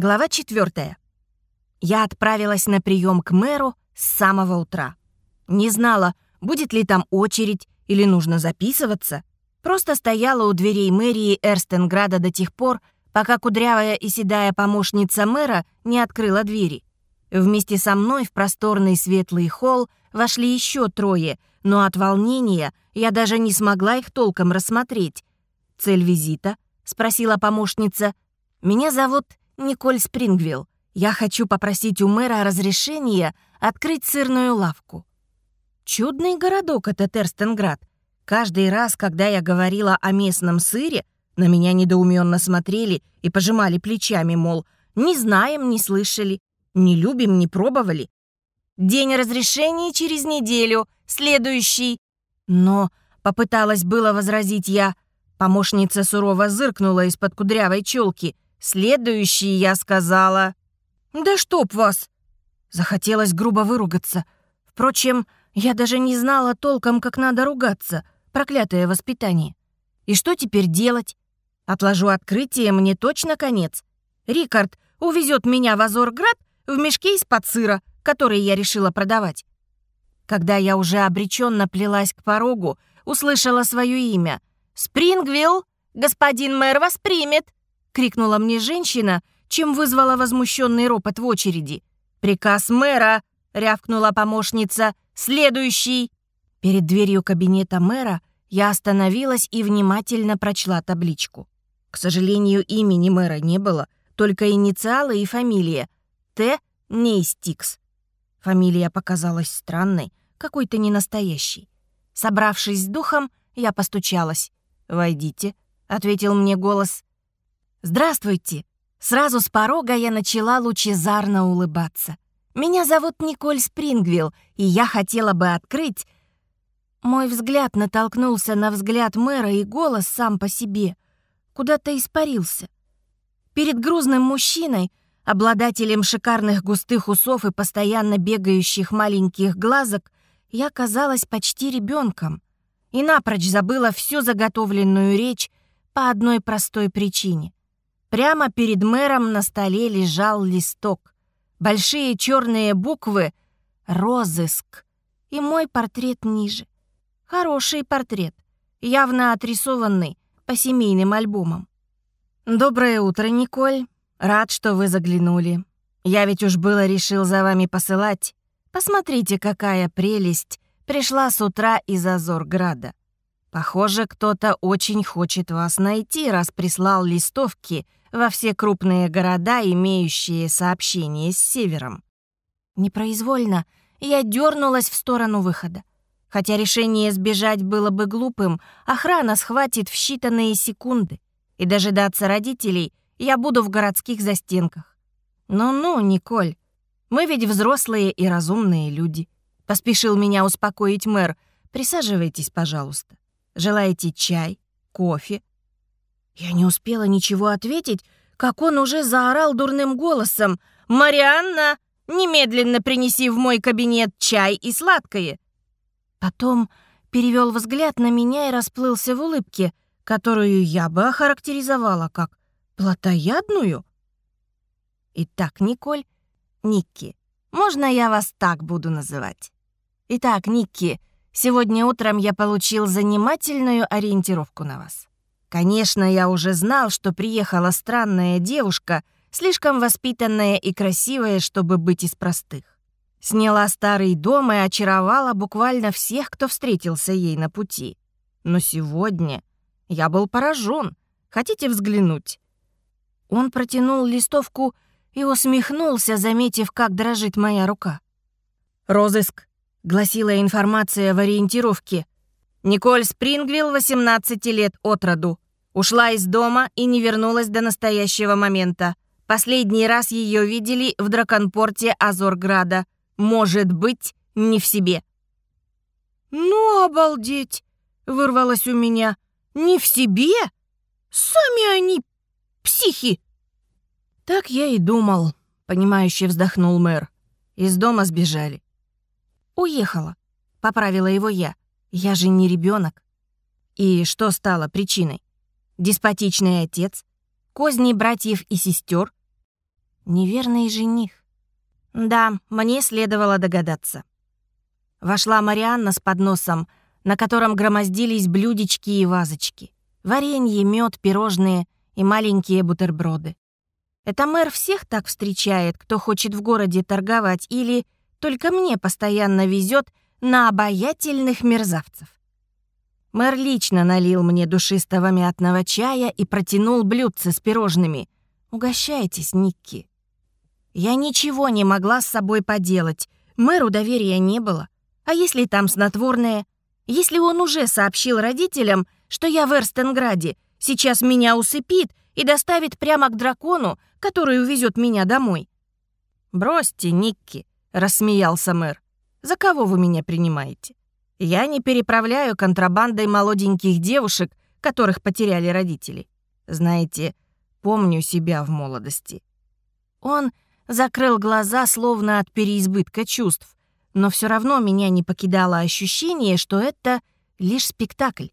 Глава 4. Я отправилась на прием к мэру с самого утра. Не знала, будет ли там очередь или нужно записываться. Просто стояла у дверей мэрии Эрстенграда до тех пор, пока кудрявая и седая помощница мэра не открыла двери. Вместе со мной в просторный светлый холл вошли еще трое, но от волнения я даже не смогла их толком рассмотреть. «Цель визита?» — спросила помощница. «Меня зовут Николь Спрингвилл. Я хочу попросить у мэра разрешения открыть сырную лавку. Чудный городок этот Эрстенград. Каждый раз, когда я говорила о местном сыре, на меня недоуменно смотрели и пожимали плечами, мол, не знаем, не слышали, не любим, не пробовали. День разрешения через неделю, следующий. Но попыталась было возразить я. Помощница сурово зыркнула из-под кудрявой челки — Следующий я сказала. «Да чтоб вас!» Захотелось грубо выругаться. Впрочем, я даже не знала толком, как надо ругаться. Проклятое воспитание. И что теперь делать? Отложу открытие, мне точно конец. Рикард увезет меня в Азорград в мешке из-под сыра, который я решила продавать. Когда я уже обреченно плелась к порогу, услышала свое имя. «Спрингвилл! Господин мэр вас примет!» — крикнула мне женщина, чем вызвала возмущенный ропот в очереди. «Приказ мэра!» — рявкнула помощница. «Следующий!» Перед дверью кабинета мэра я остановилась и внимательно прочла табличку. К сожалению, имени мэра не было, только инициалы и фамилия. Т. Нейстикс. Фамилия показалась странной, какой-то ненастоящей. Собравшись с духом, я постучалась. «Войдите», — ответил мне голос. «Здравствуйте!» Сразу с порога я начала лучезарно улыбаться. «Меня зовут Николь Спрингвилл, и я хотела бы открыть...» Мой взгляд натолкнулся на взгляд мэра, и голос сам по себе куда-то испарился. Перед грузным мужчиной, обладателем шикарных густых усов и постоянно бегающих маленьких глазок, я казалась почти ребенком и напрочь забыла всю заготовленную речь по одной простой причине. Прямо перед мэром на столе лежал листок. Большие черные буквы «Розыск» и мой портрет ниже. Хороший портрет, явно отрисованный по семейным альбомам. «Доброе утро, Николь. Рад, что вы заглянули. Я ведь уж было решил за вами посылать. Посмотрите, какая прелесть пришла с утра из Азорграда. Похоже, кто-то очень хочет вас найти, раз прислал листовки — во все крупные города, имеющие сообщение с севером. Непроизвольно я дернулась в сторону выхода. Хотя решение сбежать было бы глупым, охрана схватит в считанные секунды, и дожидаться родителей я буду в городских застенках. «Ну-ну, Николь, мы ведь взрослые и разумные люди», — поспешил меня успокоить мэр. «Присаживайтесь, пожалуйста. Желаете чай, кофе, я не успела ничего ответить, как он уже заорал дурным голосом. «Марианна, немедленно принеси в мой кабинет чай и сладкое!» Потом перевел взгляд на меня и расплылся в улыбке, которую я бы охарактеризовала как плотоядную. Итак, Николь, Никки, можно я вас так буду называть? Итак, Никки, сегодня утром я получил занимательную ориентировку на вас. Конечно, я уже знал, что приехала странная девушка, слишком воспитанная и красивая, чтобы быть из простых. Сняла старый дом и очаровала буквально всех, кто встретился ей на пути. Но сегодня я был поражен. Хотите взглянуть?» Он протянул листовку и усмехнулся, заметив, как дрожит моя рука. «Розыск», — гласила информация в ориентировке — Николь Спрингвилл, 18 лет от роду. Ушла из дома и не вернулась до настоящего момента. Последний раз ее видели в драконпорте Азорграда. Может быть, не в себе. «Ну, обалдеть!» — вырвалось у меня. «Не в себе? Сами они психи!» «Так я и думал», — понимающе вздохнул мэр. Из дома сбежали. «Уехала», — поправила его я. Я же не ребенок. И что стало причиной? Деспотичный отец? Козни братьев и сестер? Неверный жених. Да, мне следовало догадаться. Вошла Марианна с подносом, на котором громоздились блюдечки и вазочки. Варенье, мед, пирожные и маленькие бутерброды. Это мэр всех так встречает, кто хочет в городе торговать, или только мне постоянно везет на обаятельных мерзавцев. Мэр лично налил мне душистого мятного чая и протянул блюдце с пирожными. «Угощайтесь, Никки». Я ничего не могла с собой поделать. Мэру доверия не было. А если там снотворное? Если он уже сообщил родителям, что я в Эрстенграде, сейчас меня усыпит и доставит прямо к дракону, который увезет меня домой? «Бросьте, Никки», — рассмеялся мэр. «За кого вы меня принимаете? Я не переправляю контрабандой молоденьких девушек, которых потеряли родители. Знаете, помню себя в молодости». Он закрыл глаза, словно от переизбытка чувств, но все равно меня не покидало ощущение, что это лишь спектакль.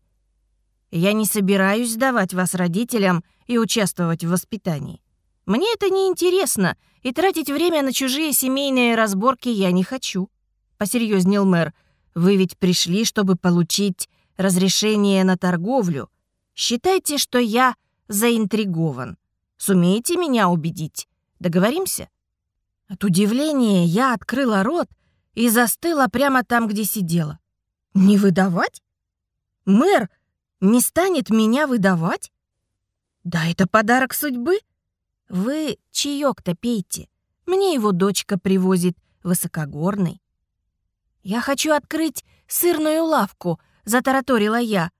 Я не собираюсь сдавать вас родителям и участвовать в воспитании. Мне это не интересно, и тратить время на чужие семейные разборки я не хочу. Посерьезнел мэр. Вы ведь пришли, чтобы получить разрешение на торговлю. Считайте, что я заинтригован. Сумеете меня убедить? Договоримся? От удивления я открыла рот и застыла прямо там, где сидела. Не выдавать? Мэр не станет меня выдавать? Да это подарок судьбы. Вы чаёк-то пейте. Мне его дочка привозит высокогорный. Я хочу открыть сырную лавку, затараторила я.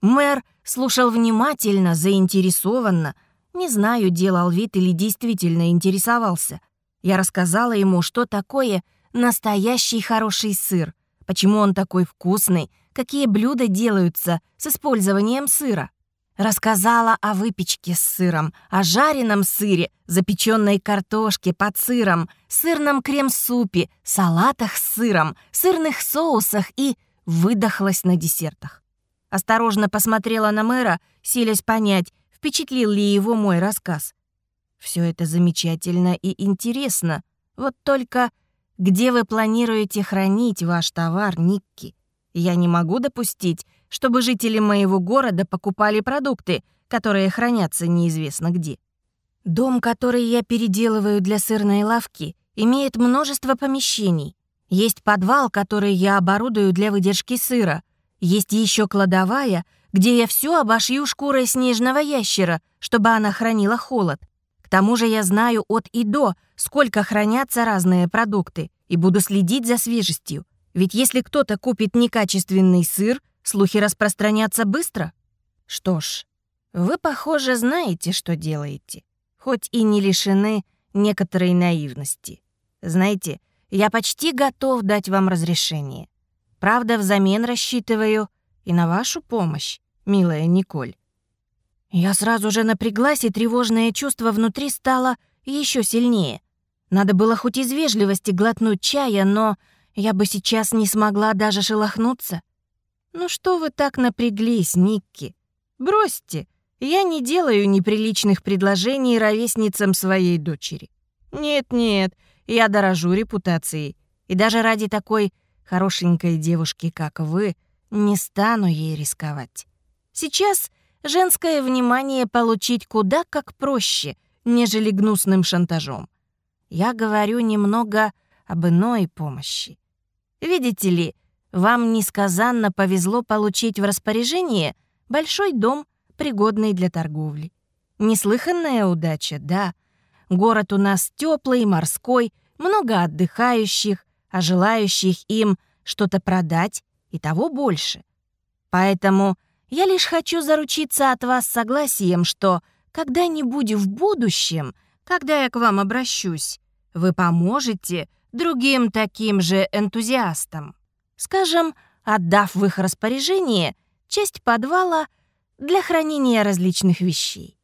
Мэр слушал внимательно, заинтересованно. Не знаю, делал вид или действительно интересовался. Я рассказала ему, что такое настоящий хороший сыр, почему он такой вкусный, какие блюда делаются с использованием сыра. Рассказала о выпечке с сыром, о жареном сыре, запеченной картошке под сыром, сырном крем-супе, салатах с сыром, сырных соусах и выдохлась на десертах. Осторожно посмотрела на мэра, силясь понять, впечатлил ли его мой рассказ. Все это замечательно и интересно. Вот только где вы планируете хранить ваш товар, Никки? Я не могу допустить, чтобы жители моего города покупали продукты, которые хранятся неизвестно где. Дом, который я переделываю для сырной лавки, имеет множество помещений. Есть подвал, который я оборудую для выдержки сыра. Есть еще кладовая, где я все обошью шкурой снежного ящера, чтобы она хранила холод. К тому же я знаю от и до, сколько хранятся разные продукты, и буду следить за свежестью. Ведь если кто-то купит некачественный сыр, слухи распространятся быстро. Что ж, вы, похоже, знаете, что делаете, хоть и не лишены некоторой наивности. Знаете, я почти готов дать вам разрешение. Правда, взамен рассчитываю и на вашу помощь, милая Николь. Я сразу же напряглась, и тревожное чувство внутри стало еще сильнее. Надо было хоть из вежливости глотнуть чая, но я бы сейчас не смогла даже шелохнуться. «Ну что вы так напряглись, Никки? Бросьте, я не делаю неприличных предложений ровесницам своей дочери. Нет-нет, я дорожу репутацией, и даже ради такой хорошенькой девушки, как вы, не стану ей рисковать. Сейчас женское внимание получить куда как проще, нежели гнусным шантажом. Я говорю немного об иной помощи. Видите ли, вам несказанно повезло получить в распоряжение большой дом, пригодный для торговли. Неслыханная удача, да. Город у нас теплый, морской, много отдыхающих, а желающих им что-то продать и того больше. Поэтому я лишь хочу заручиться от вас согласием, что когда-нибудь в будущем, когда я к вам обращусь, вы поможете другим таким же энтузиастам. Скажем, отдав в их распоряжение часть подвала для хранения различных вещей.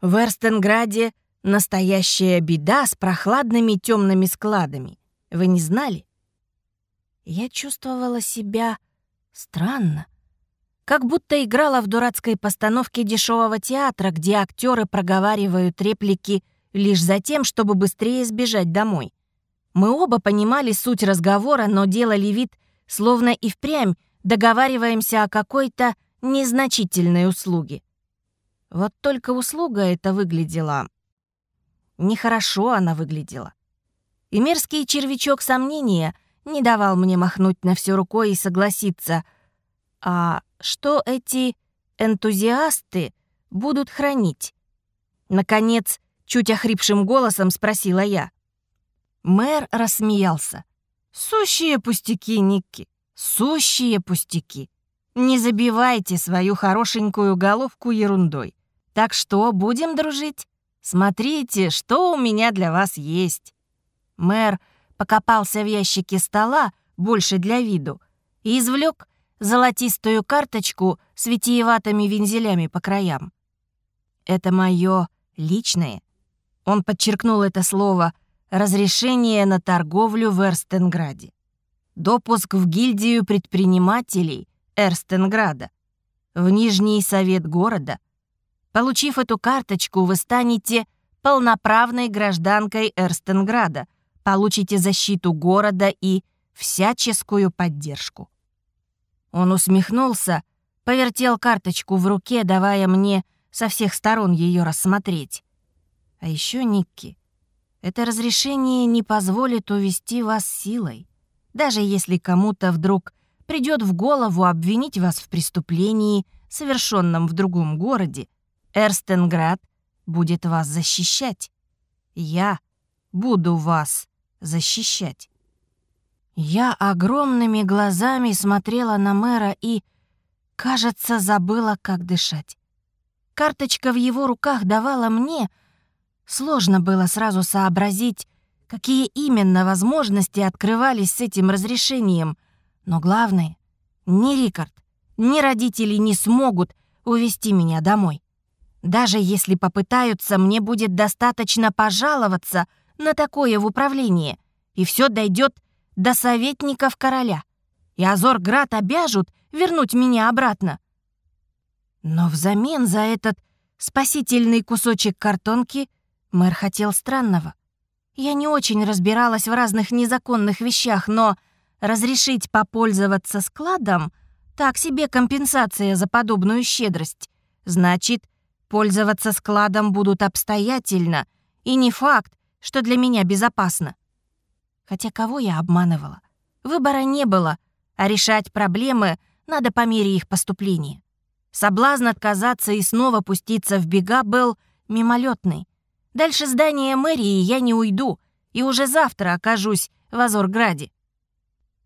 В Эрстенграде настоящая беда с прохладными темными складами. Вы не знали? Я чувствовала себя странно как будто играла в дурацкой постановке дешевого театра, где актеры проговаривают реплики лишь за тем, чтобы быстрее сбежать домой. Мы оба понимали суть разговора, но делали вид, словно и впрямь договариваемся о какой-то незначительной услуге. Вот только услуга эта выглядела... Нехорошо она выглядела. И мерзкий червячок сомнения не давал мне махнуть на все рукой и согласиться. А что эти энтузиасты будут хранить? Наконец, чуть охрипшим голосом спросила я. Мэр рассмеялся. «Сущие пустяки, Никки, сущие пустяки. Не забивайте свою хорошенькую головку ерундой. Так что, будем дружить? Смотрите, что у меня для вас есть». Мэр покопался в ящике стола, больше для виду, и извлек золотистую карточку с витиеватыми вензелями по краям. «Это мое личное». Он подчеркнул это слово «разрешение на торговлю в Эрстенграде». Допуск в гильдию предпринимателей Эрстенграда, в Нижний совет города. Получив эту карточку, вы станете полноправной гражданкой Эрстенграда, получите защиту города и всяческую поддержку. Он усмехнулся, повертел карточку в руке, давая мне со всех сторон ее рассмотреть. А еще, Никки, это разрешение не позволит увести вас силой. Даже если кому-то вдруг придет в голову обвинить вас в преступлении, совершенном в другом городе, Эрстенград будет вас защищать. Я буду вас защищать. Я огромными глазами смотрела на мэра и, кажется, забыла, как дышать. Карточка в его руках давала мне... Сложно было сразу сообразить, какие именно возможности открывались с этим разрешением. Но главное, ни Рикард, ни родители не смогут увести меня домой. Даже если попытаются, мне будет достаточно пожаловаться на такое в управлении, и все дойдет до советников короля. И Азорград обяжут вернуть меня обратно. Но взамен за этот спасительный кусочек картонки мэр хотел странного. Я не очень разбиралась в разных незаконных вещах, но разрешить попользоваться складом — так себе компенсация за подобную щедрость. Значит, пользоваться складом будут обстоятельно, и не факт, что для меня безопасно. Хотя кого я обманывала? Выбора не было, а решать проблемы надо по мере их поступления. Соблазн отказаться и снова пуститься в бега был мимолетный. Дальше здания мэрии я не уйду, и уже завтра окажусь в Азорграде.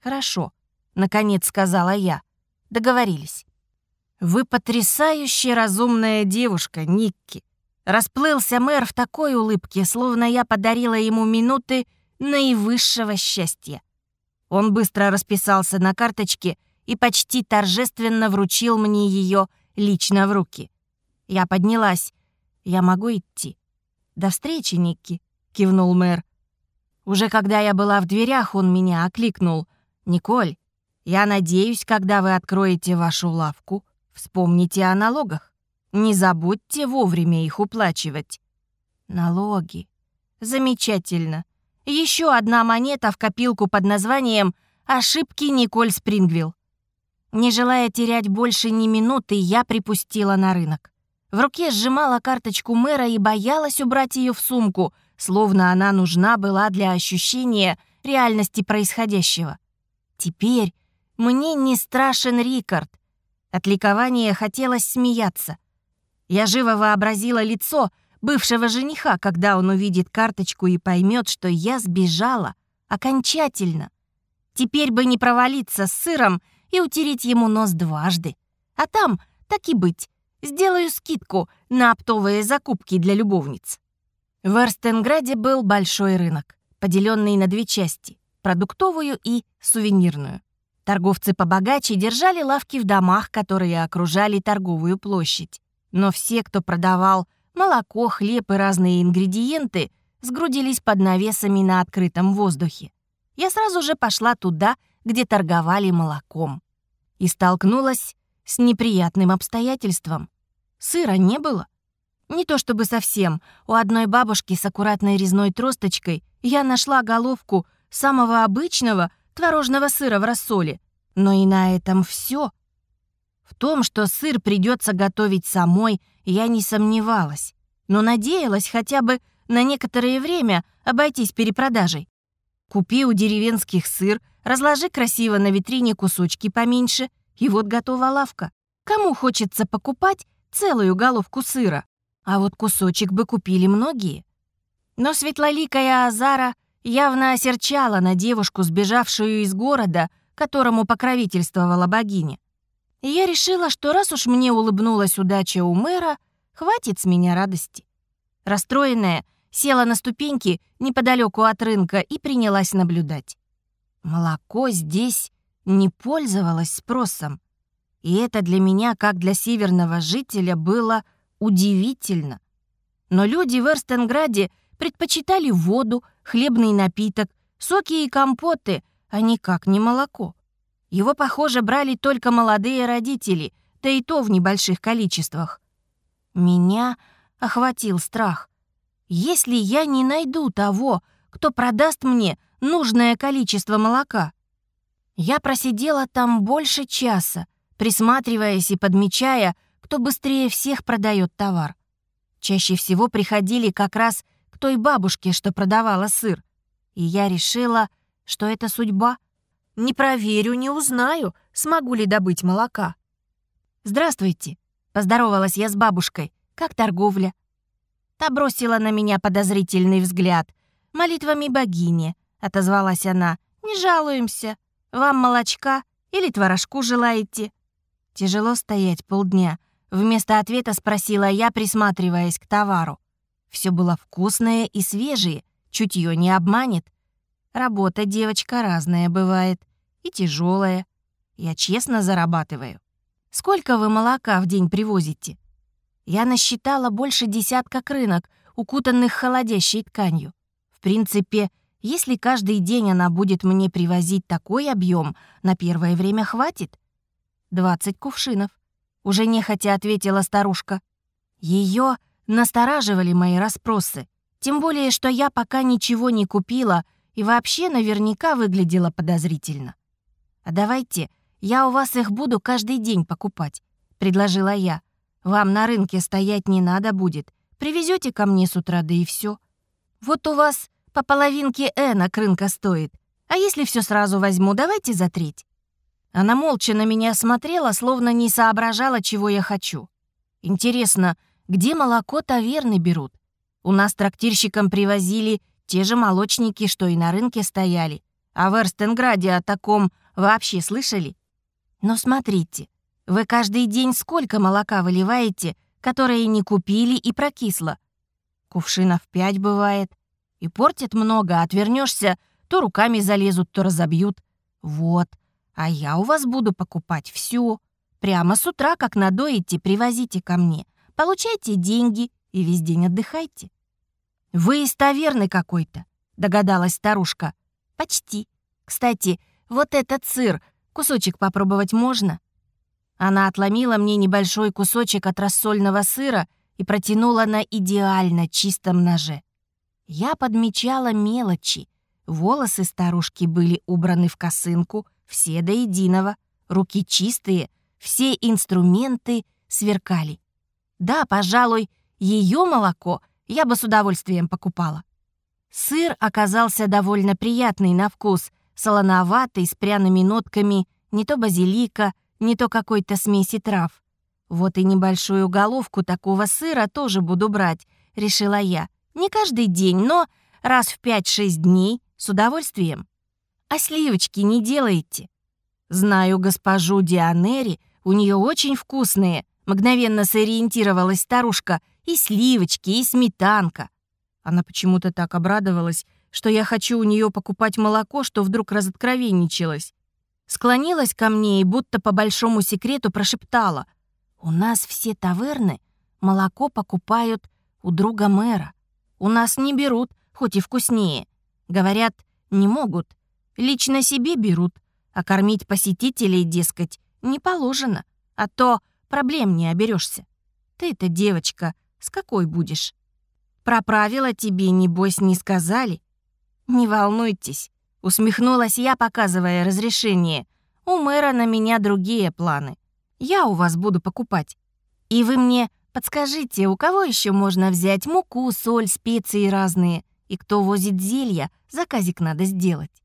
«Хорошо», — наконец сказала я. Договорились. «Вы потрясающе разумная девушка, Никки». Расплылся мэр в такой улыбке, словно я подарила ему минуты наивысшего счастья. Он быстро расписался на карточке и почти торжественно вручил мне ее лично в руки. Я поднялась. «Я могу идти?» «До встречи, Никки», — кивнул мэр. Уже когда я была в дверях, он меня окликнул. «Николь, я надеюсь, когда вы откроете вашу лавку, вспомните о налогах. Не забудьте вовремя их уплачивать». «Налоги. Замечательно. Еще одна монета в копилку под названием «Ошибки Николь Спрингвилл». Не желая терять больше ни минуты, я припустила на рынок. В руке сжимала карточку мэра и боялась убрать ее в сумку, словно она нужна была для ощущения реальности происходящего. Теперь мне не страшен Рикард. От ликования хотелось смеяться. Я живо вообразила лицо бывшего жениха, когда он увидит карточку и поймет, что я сбежала окончательно. Теперь бы не провалиться с сыром и утереть ему нос дважды. А там, так и быть, сделаю скидку на оптовые закупки для любовниц. В Эрстенграде был большой рынок, поделенный на две части — продуктовую и сувенирную. Торговцы побогаче держали лавки в домах, которые окружали торговую площадь. Но все, кто продавал молоко, хлеб и разные ингредиенты, сгрудились под навесами на открытом воздухе. Я сразу же пошла туда, где торговали молоком. И столкнулась с неприятным обстоятельством. Сыра не было. Не то чтобы совсем. У одной бабушки с аккуратной резной тросточкой я нашла головку самого обычного творожного сыра в рассоле. Но и на этом все. В том, что сыр придется готовить самой, я не сомневалась. Но надеялась хотя бы на некоторое время обойтись перепродажей. Купи у деревенских сыр, разложи красиво на витрине кусочки поменьше, и вот готова лавка. Кому хочется покупать целую головку сыра? А вот кусочек бы купили многие. Но светлоликая Азара явно осерчала на девушку, сбежавшую из города, которому покровительствовала богиня. И я решила, что раз уж мне улыбнулась удача у мэра, хватит с меня радости. Расстроенная, села на ступеньки неподалеку от рынка и принялась наблюдать. Молоко здесь не пользовалось спросом. И это для меня, как для северного жителя, было удивительно. Но люди в Эрстенграде предпочитали воду, хлебный напиток, соки и компоты, а никак не молоко. Его, похоже, брали только молодые родители, да и то в небольших количествах. Меня охватил страх. Если я не найду того, кто продаст мне нужное количество молока. Я просидела там больше часа, присматриваясь и подмечая, кто быстрее всех продает товар. Чаще всего приходили как раз к той бабушке, что продавала сыр. И я решила, что это судьба. Не проверю, не узнаю, смогу ли добыть молока. «Здравствуйте», — поздоровалась я с бабушкой. «Как торговля?» Та бросила на меня подозрительный взгляд. «Молитвами богини», — отозвалась она. «Не жалуемся. Вам молочка или творожку желаете?» Тяжело стоять полдня. Вместо ответа спросила я, присматриваясь к товару. Все было вкусное и свежее, чутье не обманет. Работа, девочка, разная бывает. И тяжелая. Я честно зарабатываю. Сколько вы молока в день привозите? Я насчитала больше десятка крынок, укутанных холодящей тканью. В принципе, если каждый день она будет мне привозить такой объем, на первое время хватит. «Двадцать кувшинов», — уже нехотя ответила старушка. Ее настораживали мои расспросы, тем более, что я пока ничего не купила и вообще наверняка выглядела подозрительно. «А давайте я у вас их буду каждый день покупать», — предложила я. Вам на рынке стоять не надо будет. Привезете ко мне с утра, да и все. Вот у вас по половинке энок рынка стоит. А если все сразу возьму, давайте за треть». Она молча на меня смотрела, словно не соображала, чего я хочу. Интересно, где молоко таверны берут? У нас трактирщикам привозили те же молочники, что и на рынке стояли. А в Эрстенграде о таком вообще слышали? Но смотрите, вы каждый день сколько молока выливаете, которое не купили и прокисло? Кувшинов пять бывает. И портит много, отвернешься, то руками залезут, то разобьют. Вот. А я у вас буду покупать все. Прямо с утра, как надоите, привозите ко мне. Получайте деньги и весь день отдыхайте. Вы из таверны какой-то, догадалась старушка. Почти. Кстати, вот этот сыр, кусочек попробовать можно? Она отломила мне небольшой кусочек от рассольного сыра и протянула на идеально чистом ноже. Я подмечала мелочи. Волосы старушки были убраны в косынку, все до единого, руки чистые, все инструменты сверкали. Да, пожалуй, ее молоко я бы с удовольствием покупала. Сыр оказался довольно приятный на вкус, солоноватый, с пряными нотками, не то базилика, не то какой-то смеси трав. Вот и небольшую головку такого сыра тоже буду брать, решила я. Не каждый день, но раз в 5-6 дней с удовольствием. А сливочки не делаете? Знаю госпожу Дианери, у нее очень вкусные. Мгновенно сориентировалась старушка. И сливочки, и сметанка. Она почему-то так обрадовалась, что я хочу у нее покупать молоко, что вдруг разоткровенничалась склонилась ко мне и будто по большому секрету прошептала. «У нас все таверны молоко покупают у друга мэра. У нас не берут, хоть и вкуснее. Говорят, не могут. Лично себе берут, а кормить посетителей, дескать, не положено, а то проблем не оберешься. Ты-то, девочка, С какой будешь? Про правила тебе, небось, не сказали? Не волнуйтесь, усмехнулась я, показывая разрешение. У мэра на меня другие планы. Я у вас буду покупать. И вы мне подскажите, у кого еще можно взять муку, соль, специи разные? И кто возит зелья, заказик надо сделать.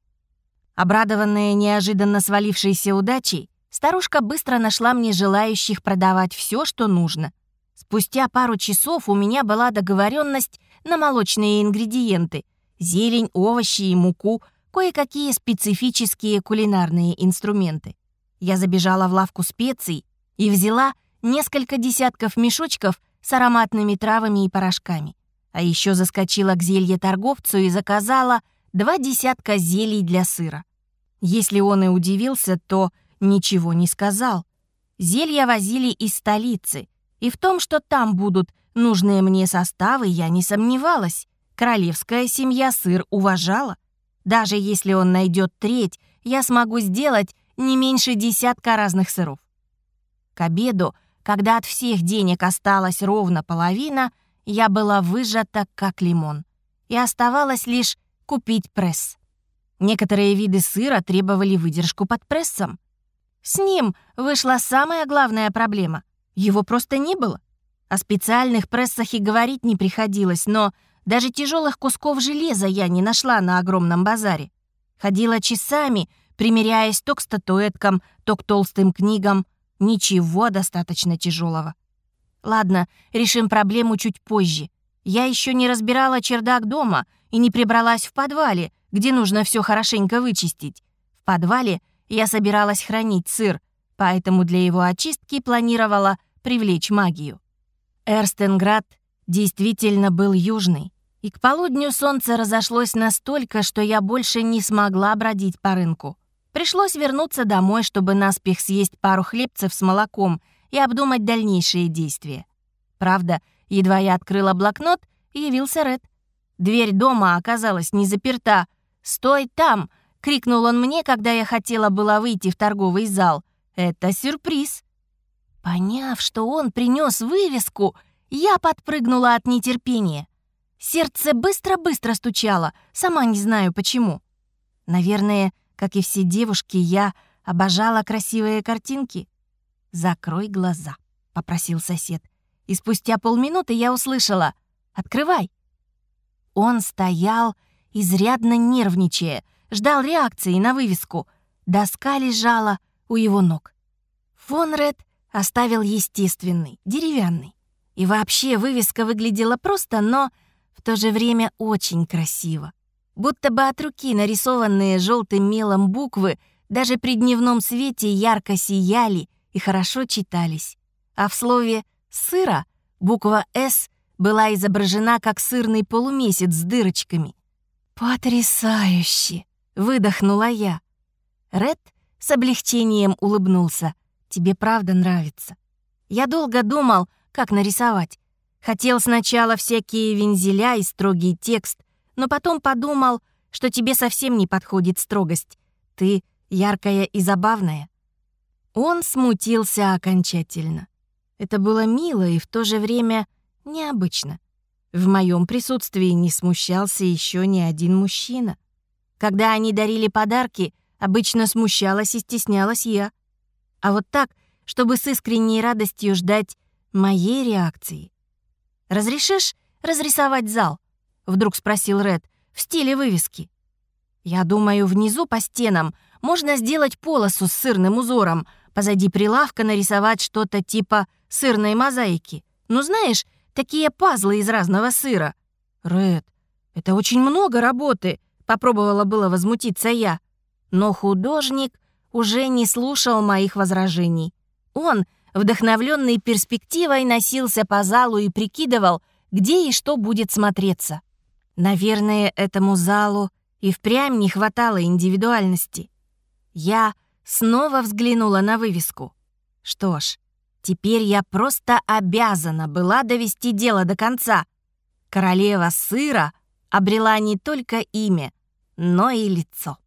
Обрадованная неожиданно свалившейся удачей, старушка быстро нашла мне желающих продавать все, что нужно. Спустя пару часов у меня была договоренность на молочные ингредиенты, зелень, овощи и муку, кое-какие специфические кулинарные инструменты. Я забежала в лавку специй и взяла несколько десятков мешочков с ароматными травами и порошками. А еще заскочила к зелье-торговцу и заказала два десятка зелий для сыра. Если он и удивился, то ничего не сказал. Зелья возили из столицы, и в том, что там будут нужные мне составы, я не сомневалась. Королевская семья сыр уважала. Даже если он найдет треть, я смогу сделать не меньше десятка разных сыров. К обеду, когда от всех денег осталась ровно половина, я была выжата, как лимон. И оставалось лишь купить пресс. Некоторые виды сыра требовали выдержку под прессом. С ним вышла самая главная проблема. Его просто не было. О специальных прессах и говорить не приходилось, но даже тяжелых кусков железа я не нашла на огромном базаре. Ходила часами, примеряясь то к статуэткам, то к толстым книгам. Ничего достаточно тяжелого. Ладно, решим проблему чуть позже. Я еще не разбирала чердак дома и не прибралась в подвале, где нужно все хорошенько вычистить. В подвале я собиралась хранить сыр, поэтому для его очистки планировала привлечь магию. Эрстенград действительно был южный. И к полудню солнце разошлось настолько, что я больше не смогла бродить по рынку. Пришлось вернуться домой, чтобы наспех съесть пару хлебцев с молоком и обдумать дальнейшие действия. Правда, едва я открыла блокнот, явился Ред. Дверь дома оказалась не заперта. «Стой там!» — крикнул он мне, когда я хотела было выйти в торговый зал. «Это сюрприз!» Поняв, что он принес вывеску, я подпрыгнула от нетерпения. Сердце быстро-быстро стучало, сама не знаю почему. Наверное, как и все девушки, я обожала красивые картинки. «Закрой глаза», — попросил сосед. И спустя полминуты я услышала «Открывай». Он стоял, изрядно нервничая, ждал реакции на вывеску. Доска лежала у его ног. Фон Ред оставил естественный, деревянный. И вообще вывеска выглядела просто, но в то же время очень красиво. Будто бы от руки нарисованные желтым мелом буквы даже при дневном свете ярко сияли и хорошо читались. А в слове «сыра» буква «С» была изображена как сырный полумесяц с дырочками. «Потрясающе!» — выдохнула я. Ред с облегчением улыбнулся. «Тебе правда нравится?» Я долго думал, как нарисовать. Хотел сначала всякие вензеля и строгий текст, но потом подумал, что тебе совсем не подходит строгость. Ты яркая и забавная. Он смутился окончательно. Это было мило и в то же время необычно. В моем присутствии не смущался еще ни один мужчина. Когда они дарили подарки, обычно смущалась и стеснялась я. А вот так, чтобы с искренней радостью ждать моей реакции, «Разрешишь разрисовать зал?» — вдруг спросил Ред, в стиле вывески. «Я думаю, внизу по стенам можно сделать полосу с сырным узором, позади прилавка нарисовать что-то типа сырной мозаики. Ну, знаешь, такие пазлы из разного сыра». «Ред, это очень много работы», — попробовала было возмутиться я. Но художник уже не слушал моих возражений. Он вдохновленный перспективой, носился по залу и прикидывал, где и что будет смотреться. Наверное, этому залу и впрямь не хватало индивидуальности. Я снова взглянула на вывеску. Что ж, теперь я просто обязана была довести дело до конца. Королева сыра обрела не только имя, но и лицо.